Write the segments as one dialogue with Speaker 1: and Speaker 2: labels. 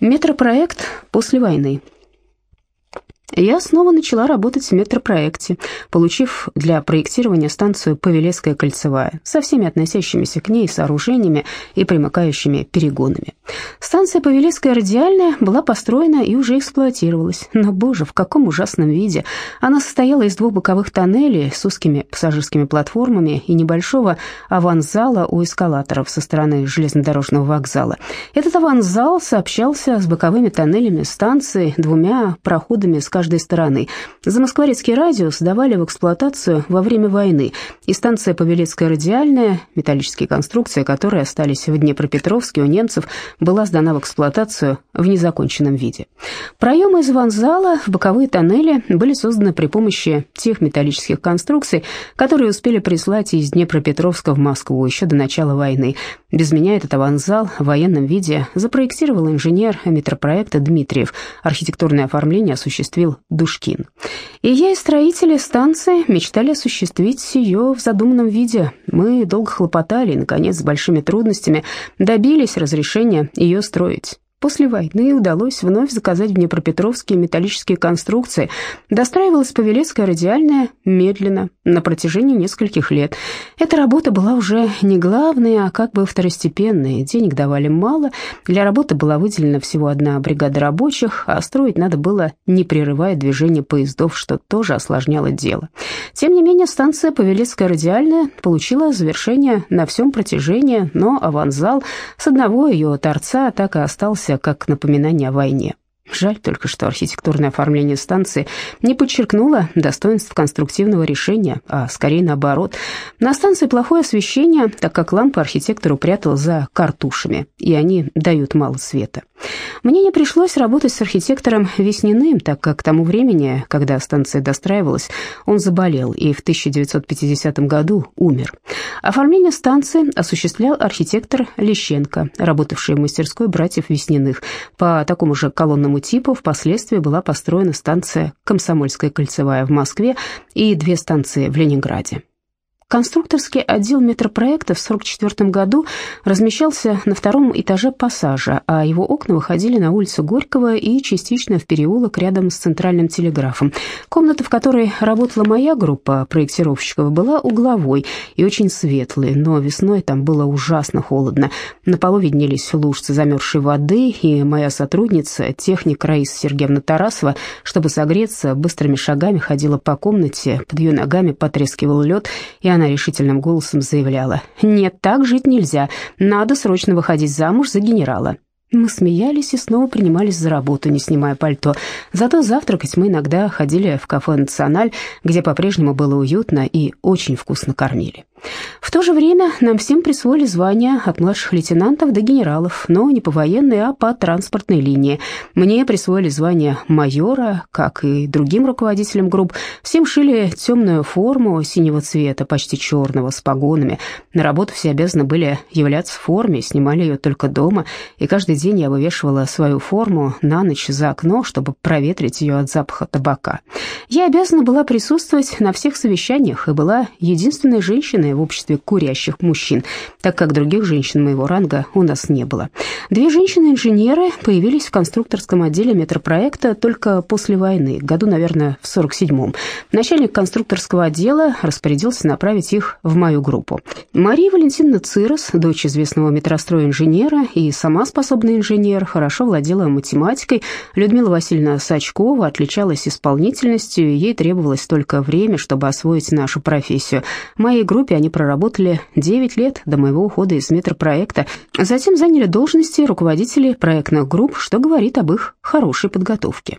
Speaker 1: Метропроект после войны. Я снова начала работать в метропроекте, получив для проектирования станцию Павелецкая кольцевая со всеми относящимися к ней сооружениями и примыкающими перегонами. Станция Павелецкая радиальная была построена и уже эксплуатировалась, но, боже, в каком ужасном виде. Она состояла из двух боковых тоннелей с узкими пассажирскими платформами и небольшого аванзала у эскалаторов со стороны железнодорожного вокзала. Этот аванзал сообщался с боковыми тоннелями станции двумя проходами с каждой стороны. Замоскворецкий радиус давали в эксплуатацию во время войны, и станция Павелецкая радиальная, металлические конструкции, которые остались в Днепропетровске у немцев, была сдана в эксплуатацию в незаконченном виде. Проемы из ванзала в боковые тоннели были созданы при помощи тех металлических конструкций, которые успели прислать из Днепропетровска в Москву еще до начала войны. Без меня этот аванзал в военном виде запроектировал инженер метропроекта Дмитриев. Архитектурное оформление осуществил Душкин. И я и строители станции мечтали осуществить ее в задуманном виде. Мы долго хлопотали и, наконец, с большими трудностями добились разрешения ее строить. После войны удалось вновь заказать в Днепропетровске металлические конструкции. Достраивалась Павелецкая радиальная медленно, на протяжении нескольких лет. Эта работа была уже не главной, а как бы второстепенной. Денег давали мало, для работы была выделена всего одна бригада рабочих, а строить надо было, не прерывая движение поездов, что тоже осложняло дело. Тем не менее, станция Павелецкая радиальная получила завершение на всем протяжении, но аванзал с одного ее торца так и остался как напоминание о войне. Жаль только, что архитектурное оформление станции не подчеркнуло достоинств конструктивного решения, а скорее наоборот. На станции плохое освещение, так как лампы архитектор упрятал за картушами, и они дают мало света. Мне не пришлось работать с архитектором Весниным, так как к тому времени, когда станция достраивалась, он заболел и в 1950 году умер. Оформление станции осуществлял архитектор Лещенко, работавший в мастерской братьев Весниных. По такому же колонному этому типу впоследствии была построена станция «Комсомольская кольцевая» в Москве и две станции в Ленинграде. Конструкторский отдел метропроекта в 1944 году размещался на втором этаже пассажа, а его окна выходили на улицу Горького и частично в переулок рядом с центральным телеграфом. Комната, в которой работала моя группа проектировщиков, была угловой и очень светлой, но весной там было ужасно холодно. На полу виднелись лужцы замерзшей воды, и моя сотрудница, техник Раиса Сергеевна Тарасова, чтобы согреться, быстрыми шагами ходила по комнате, под ее ногами потрескивал лед, и она решительным голосом заявляла. «Нет, так жить нельзя. Надо срочно выходить замуж за генерала». Мы смеялись и снова принимались за работу, не снимая пальто. Зато завтракать мы иногда ходили в кафе «Националь», где по-прежнему было уютно и очень вкусно кормили. В то же время нам всем присвоили звания от младших лейтенантов до генералов, но не по военной, а по транспортной линии. Мне присвоили звание майора, как и другим руководителям групп. Всем шили темную форму синего цвета, почти черного, с погонами. На работу все обязаны были являться в форме, снимали ее только дома, и каждый день я вывешивала свою форму на ночь за окно, чтобы проветрить ее от запаха табака. Я обязана была присутствовать на всех совещаниях и была единственной женщиной, популярной в обществе курящих мужчин, так как других женщин моего ранга у нас не было. Две женщины-инженеры появились в конструкторском отделе метропроекта только после войны, году, наверное, в 47-м. Начальник конструкторского отдела распорядился направить их в мою группу. Мария Валентиновна Цирос, дочь известного метростроя-инженера и сама способный инженер, хорошо владела математикой. Людмила Васильевна Сачкова отличалась исполнительностью, ей требовалось только время, чтобы освоить нашу профессию. В моей группе они проработали 9 лет до моего ухода из метропроекта, затем заняли должности руководителей проектных групп, что говорит об их хорошей подготовке.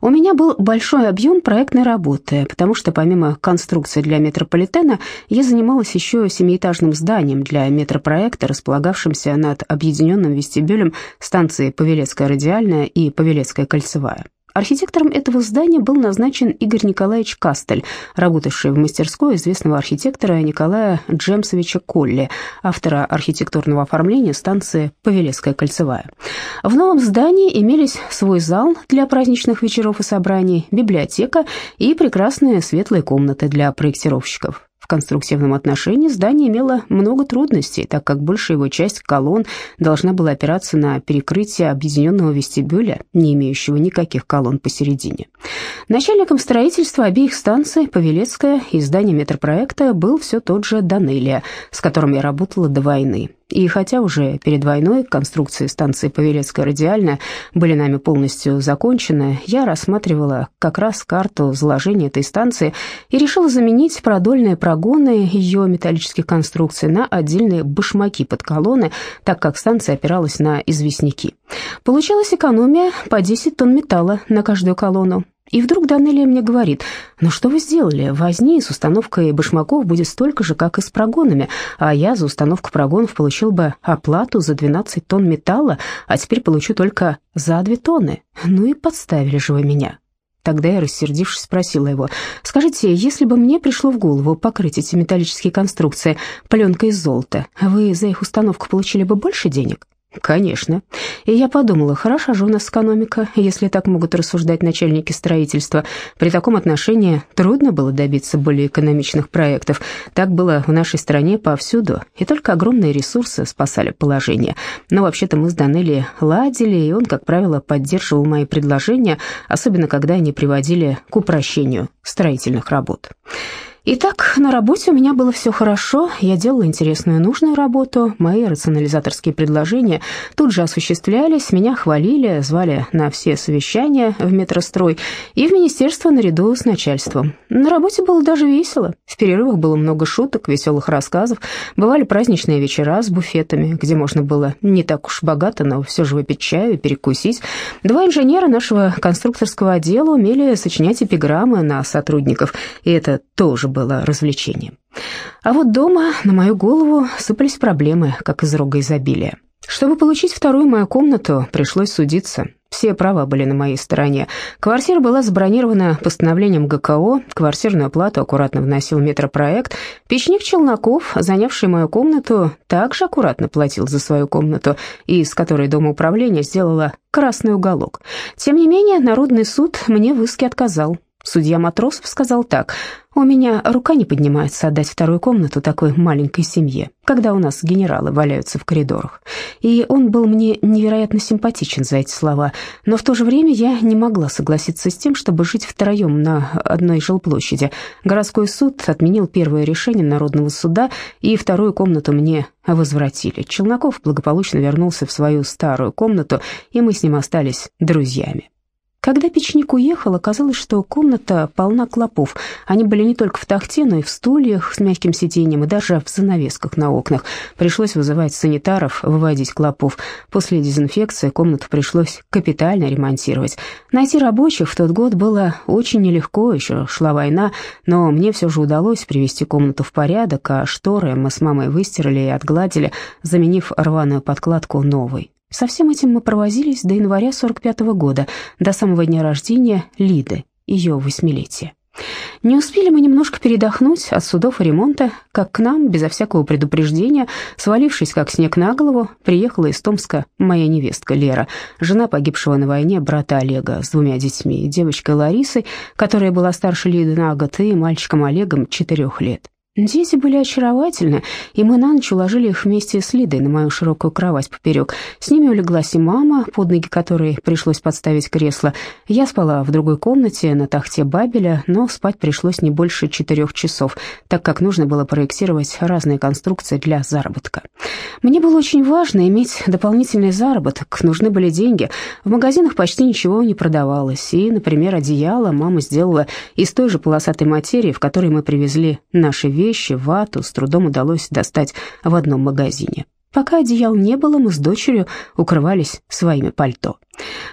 Speaker 1: У меня был большой объем проектной работы, потому что помимо конструкции для метрополитена я занималась еще семиэтажным зданием для метропроекта, располагавшимся над объединенным вестибюлем станции Павелецкая радиальная и Павелецкая кольцевая. Архитектором этого здания был назначен Игорь Николаевич Кастель, работавший в мастерской известного архитектора Николая Джемсовича Колли, автора архитектурного оформления станции Павелецкая кольцевая. В новом здании имелись свой зал для праздничных вечеров и собраний, библиотека и прекрасные светлые комнаты для проектировщиков. В конструктивном отношении здание имело много трудностей, так как большая его часть колонн должна была опираться на перекрытие объединенного вестибюля, не имеющего никаких колонн посередине. Начальником строительства обеих станций, Павелецкая и здания метропроекта, был все тот же Данелия, с которым я работала до войны. И хотя уже перед войной конструкции станции Павелецкая радиальная были нами полностью закончены, я рассматривала как раз карту заложения этой станции и решила заменить продольные прогоны ее металлических конструкций на отдельные башмаки под колонны, так как станция опиралась на известняки. Получалась экономия по 10 тонн металла на каждую колонну. И вдруг Данелия мне говорит, ну что вы сделали, возни с установкой башмаков будет столько же, как и с прогонами, а я за установку прогонов получил бы оплату за 12 тонн металла, а теперь получу только за 2 тонны. Ну и подставили же вы меня. Тогда я, рассердившись, спросила его, «Скажите, если бы мне пришло в голову покрыть эти металлические конструкции пленкой из золота, вы за их установку получили бы больше денег?» Конечно. И я подумала, хороша же у нас экономика, если так могут рассуждать начальники строительства. При таком отношении трудно было добиться более экономичных проектов. Так было в нашей стране повсюду, и только огромные ресурсы спасали положение. Но вообще-то мы с Данелли ладили, и он, как правило, поддерживал мои предложения, особенно когда они приводили к упрощению строительных работ. Итак, на работе у меня было все хорошо, я делала интересную и нужную работу, мои рационализаторские предложения тут же осуществлялись, меня хвалили, звали на все совещания в метрострой и в министерство наряду с начальством. На работе было даже весело, в перерывах было много шуток, веселых рассказов, бывали праздничные вечера с буфетами, где можно было не так уж богато, но все же выпить чаю и перекусить. Два инженера нашего конструкторского отдела умели сочинять эпиграммы на сотрудников, и это тоже было развлечением. А вот дома на мою голову сыпались проблемы, как из рога изобилия. Чтобы получить вторую мою комнату, пришлось судиться. Все права были на моей стороне. Квартира была забронирована постановлением ГКО, квартирную плату аккуратно вносил метропроект. Печник Челноков, занявший мою комнату, также аккуратно платил за свою комнату, из которой Домоуправление сделало красный уголок. Тем не менее, Народный суд мне в иске отказал. Судья Матросов сказал так, «У меня рука не поднимается отдать вторую комнату такой маленькой семье, когда у нас генералы валяются в коридорах». И он был мне невероятно симпатичен за эти слова, но в то же время я не могла согласиться с тем, чтобы жить втроем на одной жилплощади. Городской суд отменил первое решение Народного суда, и вторую комнату мне возвратили. Челноков благополучно вернулся в свою старую комнату, и мы с ним остались друзьями. Когда печник уехал, оказалось, что комната полна клопов. Они были не только в тахте, но и в стульях с мягким сиденьем, и даже в занавесках на окнах. Пришлось вызывать санитаров, выводить клопов. После дезинфекции комнату пришлось капитально ремонтировать. Найти рабочих в тот год было очень нелегко, еще шла война, но мне все же удалось привести комнату в порядок, а шторы мы с мамой выстирали и отгладили, заменив рваную подкладку новой. Со всем этим мы провозились до января 45 -го года, до самого дня рождения Лиды, ее восьмилетия. Не успели мы немножко передохнуть от судов и ремонта, как к нам, безо всякого предупреждения, свалившись как снег на голову, приехала из Томска моя невестка Лера, жена погибшего на войне брата Олега с двумя детьми, девочкой Ларисой, которая была старше Лиды на год, и мальчиком Олегом четырех лет. Дети были очаровательны, и мы на ночь уложили их вместе с Лидой на мою широкую кровать поперек. С ними улеглась и мама, под ноги которой пришлось подставить кресло. Я спала в другой комнате на тахте Бабеля, но спать пришлось не больше четырех часов, так как нужно было проектировать разные конструкции для заработка. Мне было очень важно иметь дополнительный заработок, нужны были деньги. В магазинах почти ничего не продавалось, и, например, одеяло мама сделала из той же полосатой материи, в которой мы привезли наши вещи, вещи, вату с трудом удалось достать в одном магазине. Пока одеял не было, мы с дочерью укрывались своими пальто.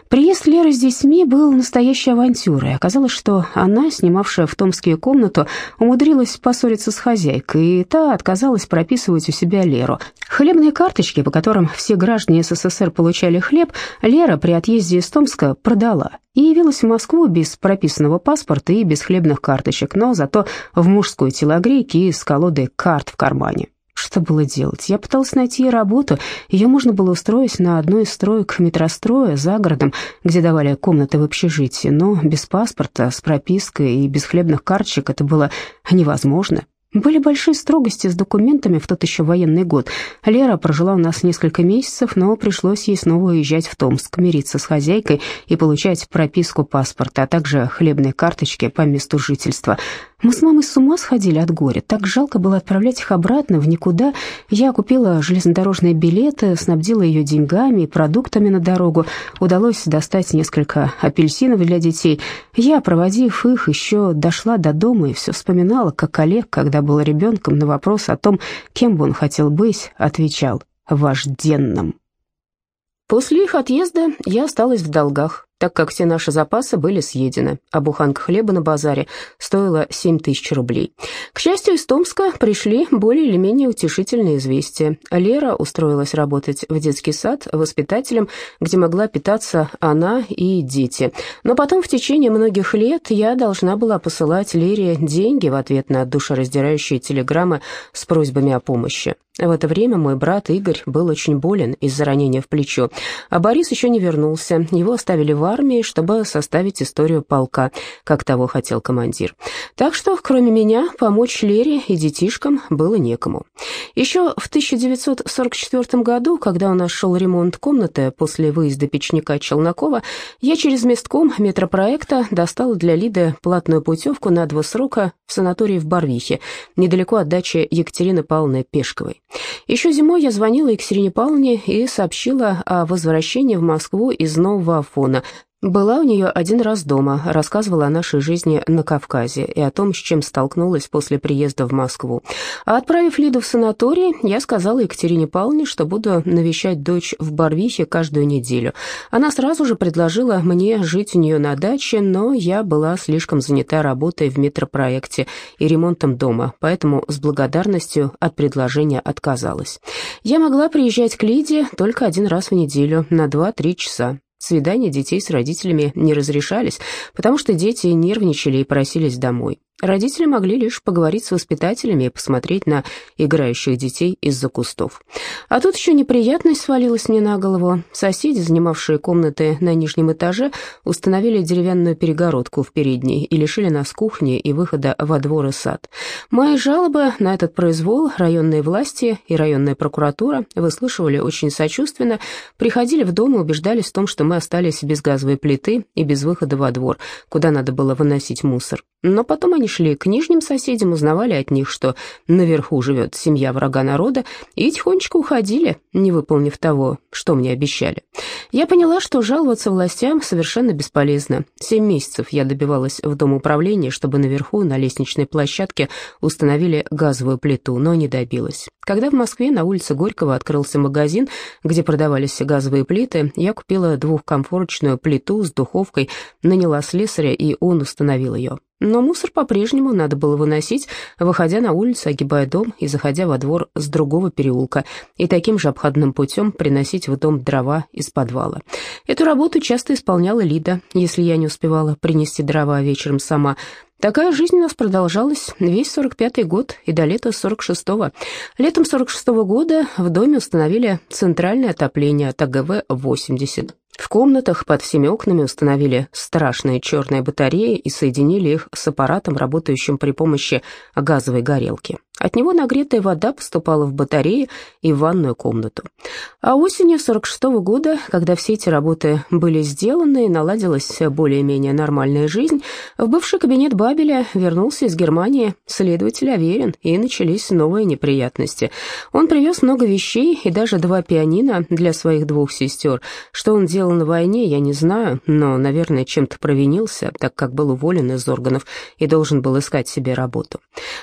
Speaker 1: Приезд Леры с детьми был настоящей авантюрой. Оказалось, что она, снимавшая в Томске комнату, умудрилась поссориться с хозяйкой, и та отказалась прописывать у себя Леру. Хлебные карточки, по которым все граждане СССР получали хлеб, Лера при отъезде из Томска продала и явилась в Москву без прописанного паспорта и без хлебных карточек, но зато в мужской телогрейке и с колодой карт в кармане. Что было делать? Я пыталась найти ей работу. Ее можно было устроить на одной из строек метростроя за городом, где давали комнаты в общежитии, но без паспорта, с пропиской и без хлебных карточек это было невозможно. Были большие строгости с документами в тот еще военный год. Лера прожила у нас несколько месяцев, но пришлось ей снова уезжать в Томск, мириться с хозяйкой и получать прописку паспорта, а также хлебные карточки по месту жительства. Мы с мамой с ума сходили от горя. Так жалко было отправлять их обратно в никуда. Я купила железнодорожные билеты, снабдила ее деньгами и продуктами на дорогу. Удалось достать несколько апельсинов для детей. Я, проводив их, еще дошла до дома и все вспоминала, как Олег, когда был ребенком, на вопрос о том, кем бы он хотел быть, отвечал «вожденным». После их отъезда я осталась в долгах так как все наши запасы были съедены, а буханка хлеба на базаре стоила 7 тысяч рублей. К счастью, из Томска пришли более или менее утешительные известия. Лера устроилась работать в детский сад воспитателем, где могла питаться она и дети. Но потом в течение многих лет я должна была посылать Лере деньги в ответ на душераздирающие телеграммы с просьбами о помощи. В это время мой брат Игорь был очень болен из-за ранения в плечо, а Борис еще не вернулся. Его оставили в армии, чтобы составить историю полка, как того хотел командир. Так что, кроме меня, помочь Лере и детишкам было некому. Еще в 1944 году, когда у нас шел ремонт комнаты после выезда печника Челнокова, я через местком метропроекта достала для Лиды платную путевку на два срока в санатории в Барвихе, недалеко от дачи Екатерины Павловны Пешковой. Еще зимой я звонила Екатерине Павловне и сообщила о возвращении в Москву из Нового Афона, была у нее один раз дома, рассказывала о нашей жизни на Кавказе и о том, с чем столкнулась после приезда в Москву. А отправив Лиду в санаторий, я сказала Екатерине Павловне, что буду навещать дочь в Барвихе каждую неделю. Она сразу же предложила мне жить у нее на даче, но я была слишком занята работой в метропроекте и ремонтом дома, поэтому с благодарностью от предложения отказалась. Я могла приезжать к Лиде только один раз в неделю на 2-3 часа. Свидания детей с родителями не разрешались, потому что дети нервничали и просились домой. Родители могли лишь поговорить с воспитателями и посмотреть на играющих детей из-за кустов. А тут еще неприятность свалилась мне на голову. Соседи, занимавшие комнаты на нижнем этаже, установили деревянную перегородку в передней и лишили нас кухни и выхода во двор и сад. Мои жалобы на этот произвол районные власти и районная прокуратура выслушивали очень сочувственно, приходили в дом и убеждались в том, что мы остались без газовой плиты и без выхода во двор, куда надо было выносить мусор. Но потом они шли к нижним соседям, узнавали от них, что наверху живет семья врага народа, и тихонечко уходили, не выполнив того, что мне обещали. Я поняла, что жаловаться властям совершенно бесполезно. Семь месяцев я добивалась в Дом управления, чтобы наверху на лестничной площадке установили газовую плиту, но не добилась. Когда в Москве на улице Горького открылся магазин, где продавались газовые плиты, я купила двухкомфорочную плиту с духовкой, наняла слесаря, и он установил ее. Но мусор по-прежнему надо было выносить, выходя на улицу, огибая дом и заходя во двор с другого переулка, и таким же обходным путем приносить в дом дрова из подвала. Эту работу часто исполняла Лида, если я не успевала принести дрова вечером сама. Такая жизнь у нас продолжалась весь 45-й год и до лета 46-го. Летом 46-го года в доме установили центральное отопление от АГВ-80. В комнатах под всеми окнами установили страшные черные батареи и соединили их с аппаратом, работающим при помощи газовой горелки. От него нагретая вода поступала в батареи и в ванную комнату. А осенью 46 -го года, когда все эти работы были сделаны и наладилась более-менее нормальная жизнь, в бывший кабинет Бабеля вернулся из Германии следователь Аверин, и начались новые неприятности. Он привез много вещей и даже два пианино для своих двух сестер. Что он делал на войне, я не знаю, но, наверное, чем-то провинился, так как был уволен из органов и должен был искать себе работу.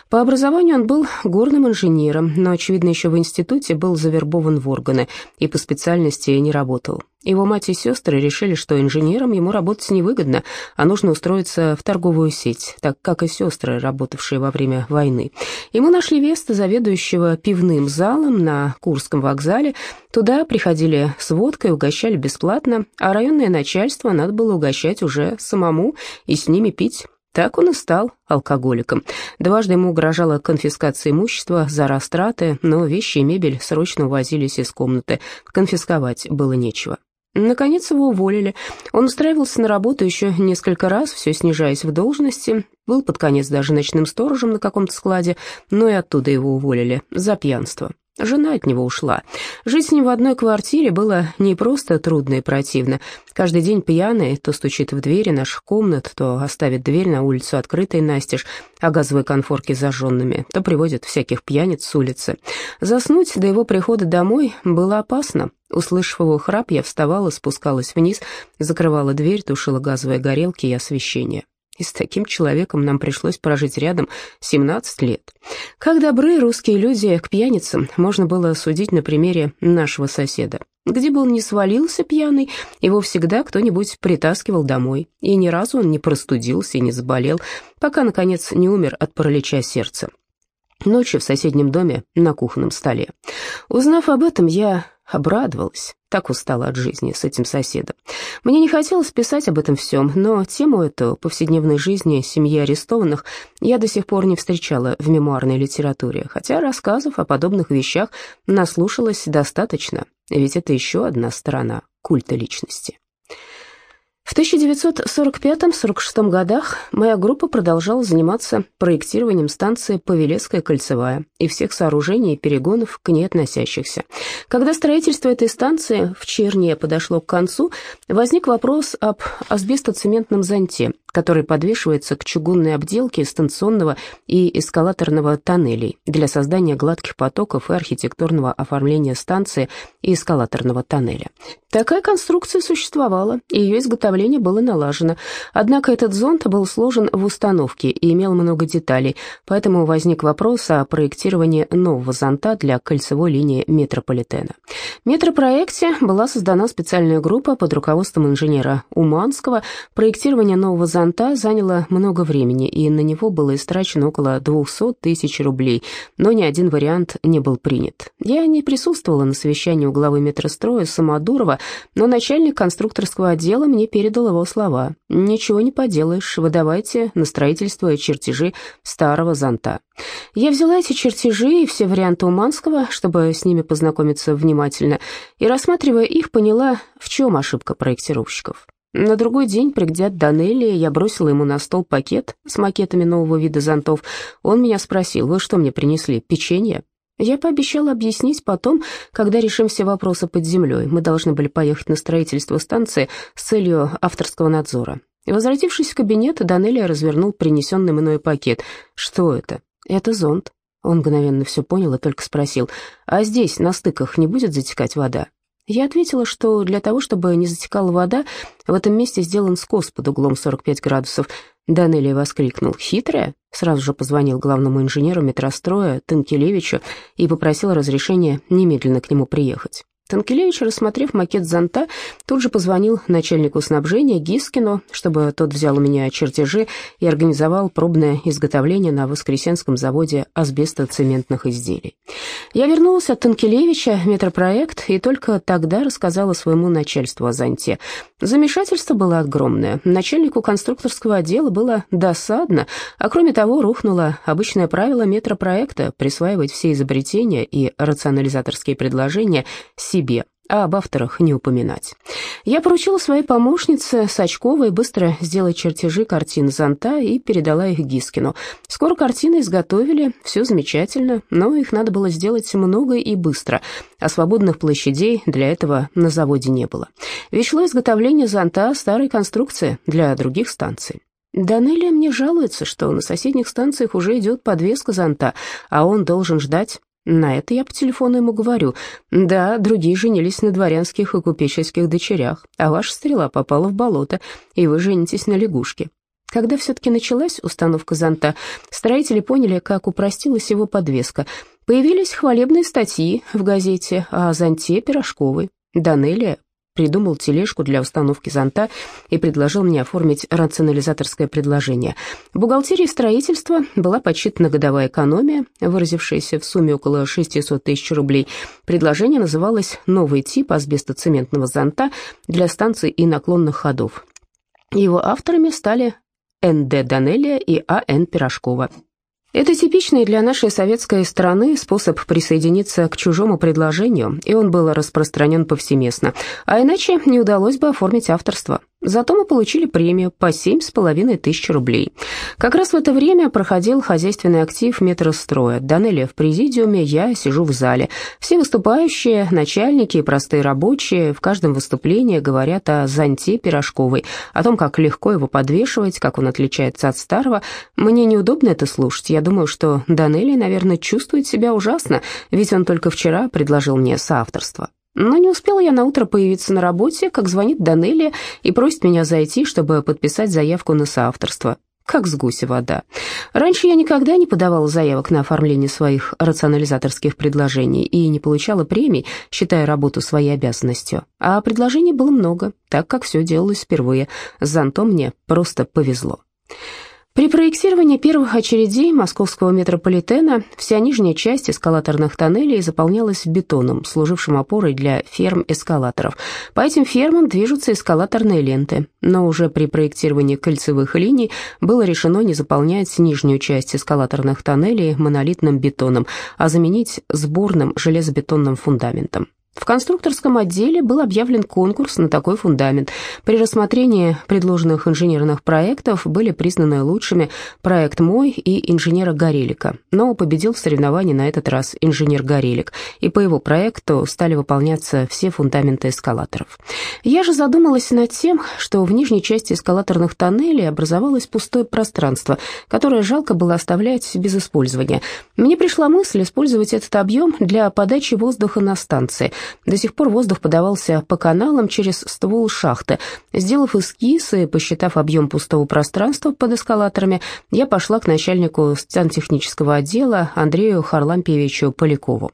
Speaker 1: По образованию он был был горным инженером, но, очевидно, еще в институте был завербован в органы и по специальности не работал. Его мать и сестры решили, что инженером ему работать невыгодно, а нужно устроиться в торговую сеть, так как и сестры, работавшие во время войны. Ему нашли место заведующего пивным залом на Курском вокзале. Туда приходили с водкой, угощали бесплатно, а районное начальство надо было угощать уже самому и с ними пить. Так он и стал алкоголиком. Дважды ему угрожала конфискация имущества за растраты, но вещи и мебель срочно увозились из комнаты. Конфисковать было нечего. Наконец его уволили. Он устраивался на работу еще несколько раз, все снижаясь в должности. Был под конец даже ночным сторожем на каком-то складе, но и оттуда его уволили за пьянство. Жена от него ушла. Жить с ним в одной квартире было не просто трудно и противно. Каждый день пьяный то стучит в двери наших комнат, то оставит дверь на улицу открытой настежь, а газовые конфорки зажженными, то приводит всяких пьяниц с улицы. Заснуть до его прихода домой было опасно. Услышав его храп, я вставала, спускалась вниз, закрывала дверь, тушила газовые горелки и освещение и с таким человеком нам пришлось прожить рядом 17 лет. Как добры русские люди к пьяницам, можно было судить на примере нашего соседа. Где бы он ни свалился пьяный, его всегда кто-нибудь притаскивал домой, и ни разу он не простудился и не заболел, пока, наконец, не умер от паралича сердца. Ночью в соседнем доме на кухонном столе. Узнав об этом, я Обрадовалась, так устала от жизни с этим соседом. Мне не хотелось писать об этом всем, но тему эту повседневной жизни семьи арестованных я до сих пор не встречала в мемуарной литературе, хотя рассказов о подобных вещах наслушалась достаточно, ведь это еще одна сторона культа личности. В 1945-46 годах моя группа продолжала заниматься проектированием станции Павелецкая кольцевая и всех сооружений и перегонов к ней относящихся. Когда строительство этой станции в Черне подошло к концу, возник вопрос об асбестоцементном зонте, который подвешивается к чугунной обделке станционного и эскалаторного тоннелей для создания гладких потоков и архитектурного оформления станции и эскалаторного тоннеля. Такая конструкция существовала, и ее изготовление было налажено. Однако этот зонд был сложен в установке и имел много деталей, поэтому возник вопрос о проектировании нового зонта для кольцевой линии метрополитена. В метропроекте была создана специальная группа под руководством инженера Уманского. Проектирование нового зонта заняло много времени, и на него было истрачено около 200 тысяч рублей, но ни один вариант не был принят. Я не присутствовала на совещании у главы метростроя Самодурова, но начальник конструкторского отдела мне передал его слова. «Ничего не поделаешь, выдавайте на строительство чертежи старого зонта». Я взяла эти чертежи и все варианты Уманского, чтобы с ними познакомиться внимательно, и, рассматривая их, поняла, в чем ошибка проектировщиков. На другой день, придя к Данелли, я бросила ему на стол пакет с макетами нового вида зонтов. Он меня спросил, вы что мне принесли, печенье? Я пообещала объяснить потом, когда решим все вопросы под землей. Мы должны были поехать на строительство станции с целью авторского надзора. И, возвратившись в кабинет, Данелия развернул принесенный мной пакет. «Что это?» «Это зонт». Он мгновенно все понял и только спросил, «А здесь, на стыках, не будет затекать вода?» Я ответила, что для того, чтобы не затекала вода, в этом месте сделан скос под углом 45 градусов. Данелия воскликнул «Хитрая?» Сразу же позвонил главному инженеру метростроя Танкелевичу и попросил разрешения немедленно к нему приехать. Танкелевич, рассмотрев макет зонта, тут же позвонил начальнику снабжения Гискину, чтобы тот взял у меня чертежи и организовал пробное изготовление на Воскресенском заводе асбестоцементных изделий. Я вернулась от Танкелевича метропроект и только тогда рассказала своему начальству о зонте. Замешательство было огромное. Начальнику конструкторского отдела было досадно, а кроме того рухнуло обычное правило метропроекта присваивать все изобретения и рационализаторские предложения себе себе, а об авторах не упоминать. Я поручила своей помощнице Сачковой быстро сделать чертежи картин зонта и передала их Гискину. Скоро картины изготовили, все замечательно, но их надо было сделать много и быстро, а свободных площадей для этого на заводе не было. Ведь изготовление зонта старой конструкции для других станций. Данелия мне жалуется, что на соседних станциях уже идет подвеска зонта, а он должен ждать на это я по телефону ему говорю. Да, другие женились на дворянских и купеческих дочерях, а ваша стрела попала в болото, и вы женитесь на лягушке. Когда все-таки началась установка зонта, строители поняли, как упростилась его подвеска. Появились хвалебные статьи в газете о зонте Пирожковой. Данелия придумал тележку для установки зонта и предложил мне оформить рационализаторское предложение. В бухгалтерии строительства была подсчитана годовая экономия, выразившаяся в сумме около 600 тысяч рублей. Предложение называлось «Новый тип асбестоцементного зонта для станций и наклонных ходов». Его авторами стали Н.Д. Данелия и А.Н. Пирожкова. Это типичный для нашей советской страны способ присоединиться к чужому предложению, и он был распространен повсеместно, а иначе не удалось бы оформить авторство. Зато мы получили премию по семь с половиной тысяч рублей. Как раз в это время проходил хозяйственный актив метростроя. Данелия в президиуме, я сижу в зале. Все выступающие, начальники и простые рабочие в каждом выступлении говорят о зонте пирожковой, о том, как легко его подвешивать, как он отличается от старого. Мне неудобно это слушать. Я думаю, что Данелия, наверное, чувствует себя ужасно, ведь он только вчера предложил мне соавторство. Но не успела я на утро появиться на работе, как звонит Данелия и просит меня зайти, чтобы подписать заявку на соавторство. Как с гуся вода. Раньше я никогда не подавала заявок на оформление своих рационализаторских предложений и не получала премий, считая работу своей обязанностью. А предложений было много, так как все делалось впервые. С зонтом мне просто повезло. При проектировании первых очередей московского метрополитена вся нижняя часть эскалаторных тоннелей заполнялась бетоном, служившим опорой для ферм эскалаторов. По этим фермам движутся эскалаторные ленты, но уже при проектировании кольцевых линий было решено не заполнять нижнюю часть эскалаторных тоннелей монолитным бетоном, а заменить сборным железобетонным фундаментом. В конструкторском отделе был объявлен конкурс на такой фундамент. При рассмотрении предложенных инженерных проектов были признаны лучшими проект «Мой» и инженера Горелика, но победил в соревновании на этот раз инженер Горелик, и по его проекту стали выполняться все фундаменты эскалаторов. Я же задумалась над тем, что в нижней части эскалаторных тоннелей образовалось пустое пространство, которое жалко было оставлять без использования. Мне пришла мысль использовать этот объем для подачи воздуха на станции – до сих пор воздух подавался по каналам через ствол шахты. Сделав эскиз и посчитав объем пустого пространства под эскалаторами, я пошла к начальнику сантехнического отдела Андрею Харлампьевичу Полякову.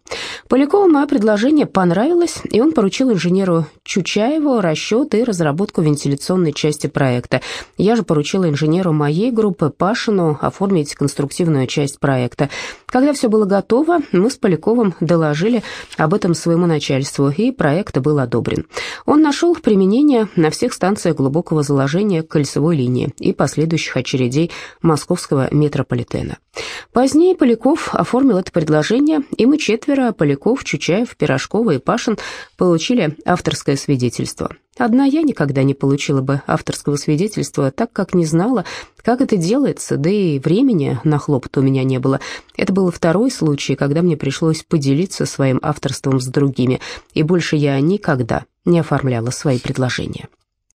Speaker 1: Полякову мое предложение понравилось, и он поручил инженеру Чучаеву расчет и разработку вентиляционной части проекта. Я же поручила инженеру моей группы Пашину оформить конструктивную часть проекта. Когда все было готово, мы с Поляковым доложили об этом своему начальству, и проект был одобрен. Он нашел применение на всех станциях глубокого заложения кольцевой линии и последующих очередей московского метрополитена. Позднее Поляков оформил это предложение, и мы четверо, Поляков, Чучаев, Пирожкова и Пашин, получили авторское свидетельство. Одна я никогда не получила бы авторского свидетельства, так как не знала, как это делается, да и времени на хлопот у меня не было. Это был второй случай, когда мне пришлось поделиться своим авторством с другими, и больше я никогда не оформляла свои предложения.